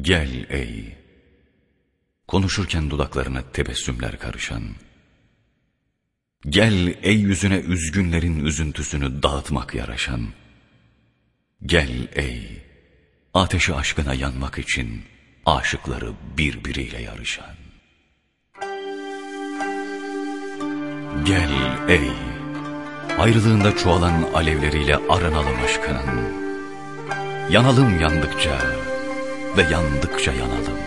Gel ey, konuşurken dudaklarına tebessümler karışan, Gel ey yüzüne üzgünlerin üzüntüsünü dağıtmak yaraşan, Gel ey, ateşi aşkına yanmak için aşıkları birbiriyle yarışan. Gel ey, ayrılığında çoğalan alevleriyle aranalım aşkının. Yanalım yandıkça ve yandıkça yanalım.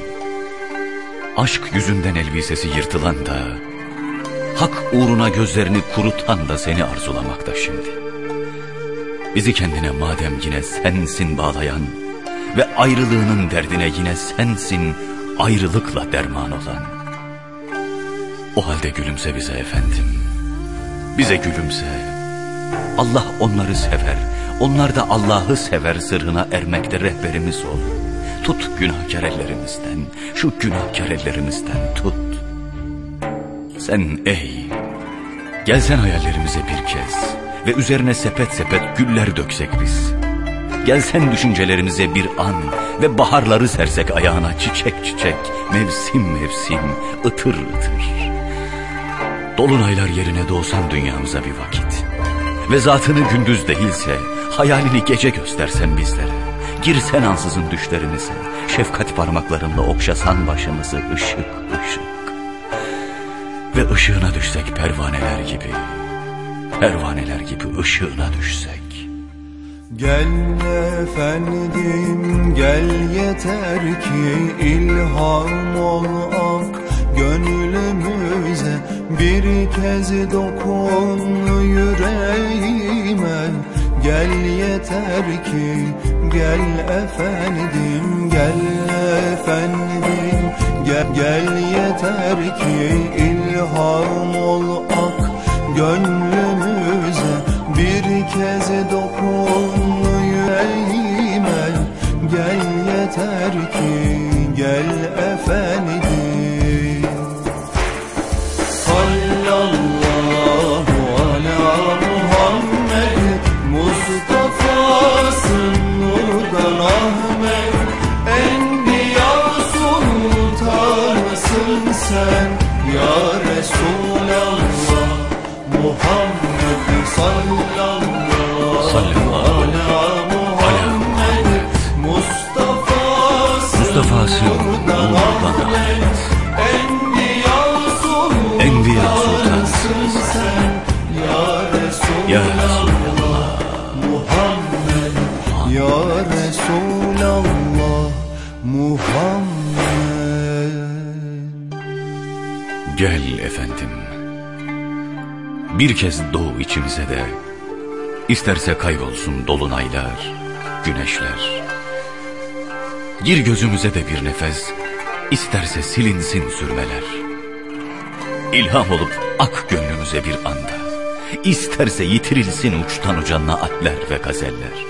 Aşk yüzünden elbisesi yırtılan da, hak uğruna gözlerini kurutan da seni arzulamakta şimdi. Bizi kendine madem yine sensin bağlayan ve ayrılığının derdine yine sensin ayrılıkla derman olan. O halde gülümse bize efendim, bize gülümse. Allah onları sever, onlar da Allah'ı sever sırrına ermekte rehberimiz ol. Tut günahkar ellerimizden, şu günahkar ellerimizden tut. Sen ey, gelsen hayallerimize bir kez ve üzerine sepet sepet güller döksek biz. Gelsen düşüncelerimize bir an ve baharları sersek ayağına çiçek çiçek, mevsim mevsim, ıtır ıtır. Dolunaylar yerine doğsan dünyamıza bir vakit. Ve zatını gündüz değilse hayalini gece göstersen bizlere. Girsen ansızın düşlerimize, şefkat parmaklarınla okşasan başımızı ışık ışık. Ve ışığına düşsek pervaneler gibi, pervaneler gibi ışığına düşsek. Gel efendim gel yeter ki ilham ol ak gönlümüze Bir kez dokun yüreğime Gel yeter ki gel efendim gel efendim. Gel, gel yeter ki ilham ol ak gönlümüze. Bir kez dokun yüreğime Gel yeter ki gel efendim Ahmet Enbiya sultanısın sen. Ya Resulallah Muhammed sallallahu ala Muhammed Mustafa'sın nurdan nurdan Ahmet. Enbiya Muhammed Gel efendim. Bir kez doğu içimize de, isterse kaybolsun dolunaylar, güneşler. Gir gözümüze de bir nefes, isterse silinsin sürmeler. İlham olup ak gönlümüze bir anda, isterse yitirilsin uçtan uca naatler ve gazeller.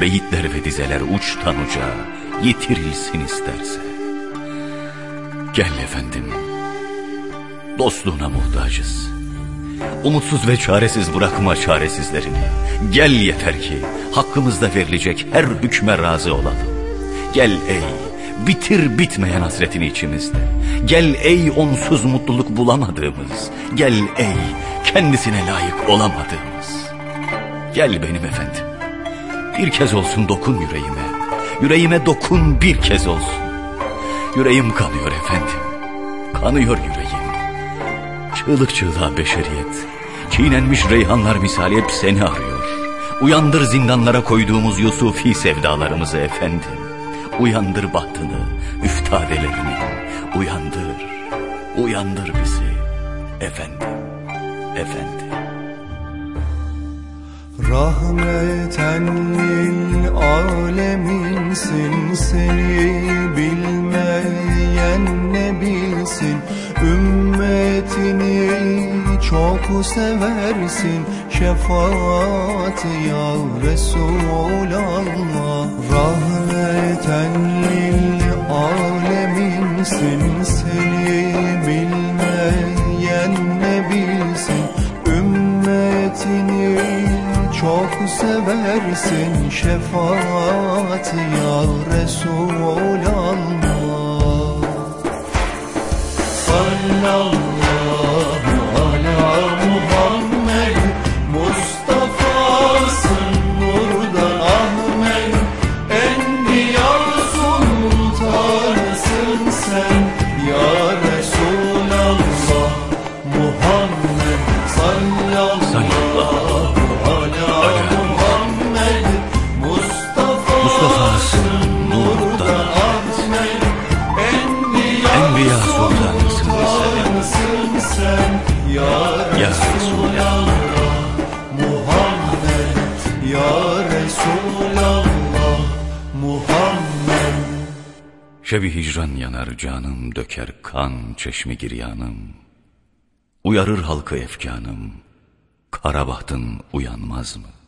Beyitler ve dizeler uçtan uca, yitirilsin isterse. Gel efendim, dostluğuna muhtacız. Umutsuz ve çaresiz bırakma çaresizlerini. Gel yeter ki hakkımızda verilecek her hükme razı olalım. Gel ey, bitir bitmeyen hasretini içimizde. Gel ey onsuz mutluluk bulamadığımız. Gel ey kendisine layık olamadığımız. Gel benim efendim. Bir kez olsun dokun yüreğime. Yüreğime dokun bir kez olsun. Yüreğim kanıyor efendim. Kanıyor yüreğim. Çığlık çığlığa beşeriyet. Çiğnenmiş reyhanlar misali hep seni arıyor. Uyandır zindanlara koyduğumuz Yusufi sevdalarımızı efendim. Uyandır bahtını, üftadelerini. Uyandır, uyandır bizi. Efendim, efendim. Rahmeten lil aleminsin Seni bilmeyen ne bilsin? Ümmetini çok seversin Şefaat ya Resulallah. Rahmeten lil aleminsin Seni bilmeyen Çok seversin şefaat ya Resulallah? Sallallahu Şebi hicran yanar canım, döker kan çeşmi giryanım. Uyarır halkı efkanım, kara bahtın uyanmaz mı?